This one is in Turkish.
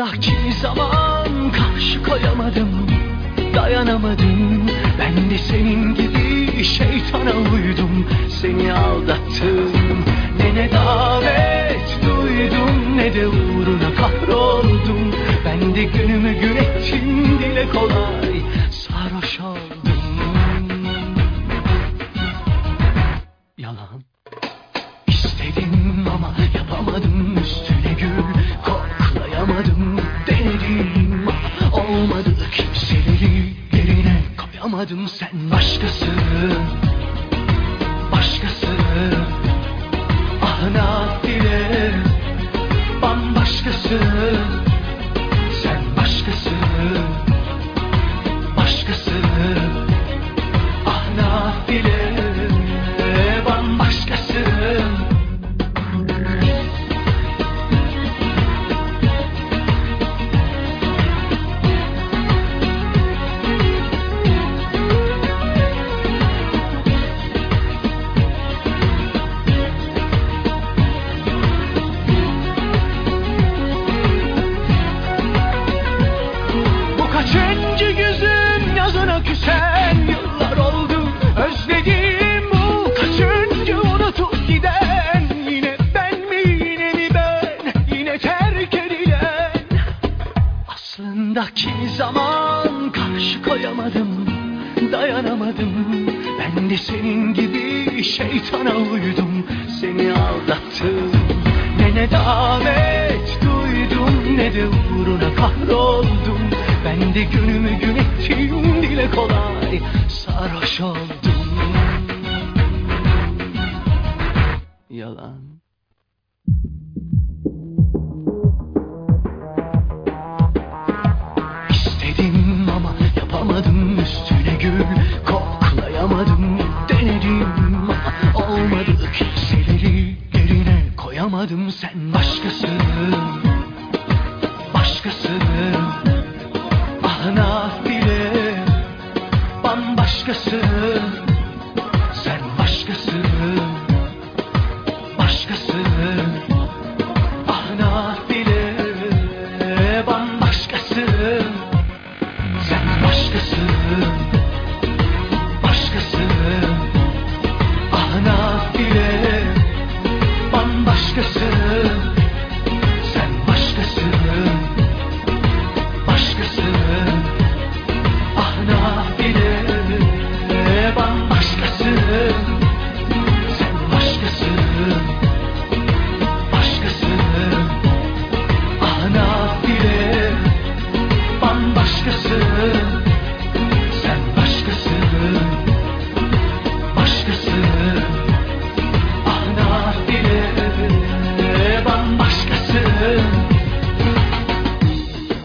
Aslında kimi zaman karşı koyamadım Dayanamadım. Ben de senin gibi şeytana uydum Seni aldattım. Ne ne davet duydum Ne de uğruna kahroldum. Ben de günümü gün ettim Dile kolay sarhoş oldum. Yalan. İstedim ama yapamadım üstüne koyamadım sen Başkasın karşı koyamadım dayanamadım. Ben de senin gibi şeytana uydum. Seni aldattım Ne ne davet duydum ne de uğruna kahroldum. Ben de günümü gün ettim dile kolay sarhoş oldum. Yalan olmadım sen başkasın Başkasın Ahına bile ben Bambaşkasın Sen başkasın Başkasın Ahına